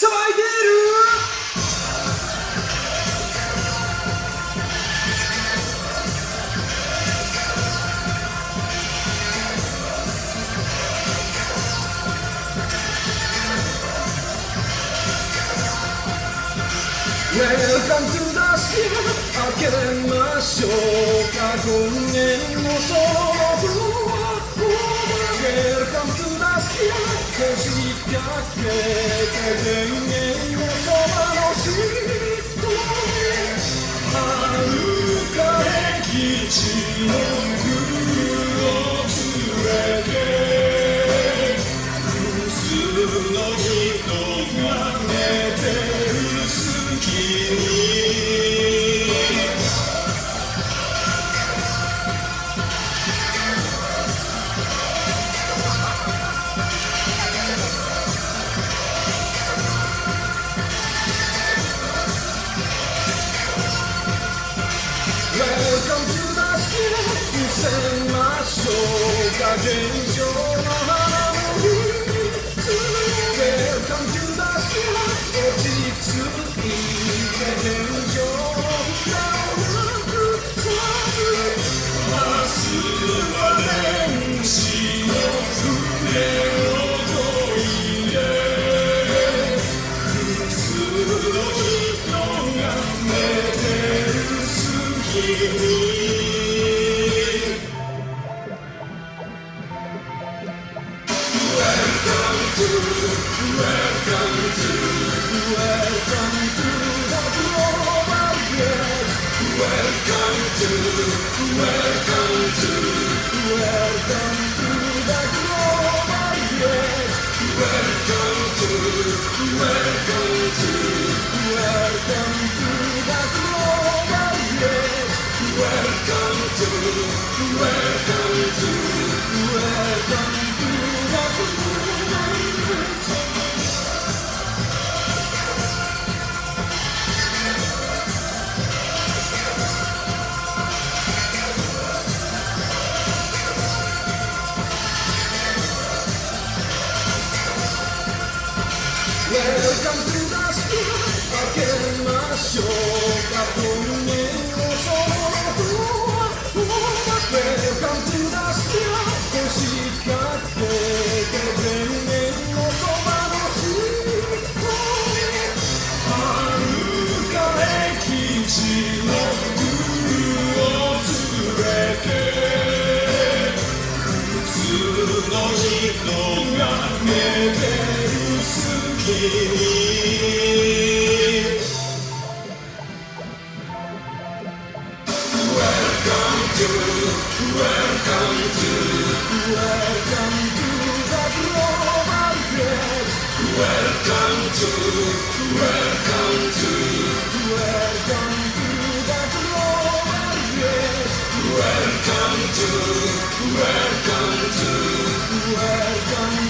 騒いでる。年間ずらして開けましょう過去年そう。Jesus. charging welcome to, welcome to. Welcome to, welcome to, welcome to the global. Welcome to, welcome to, welcome to the global. Welcome to, welcome to, welcome.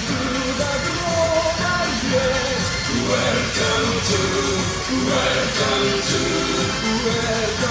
tu és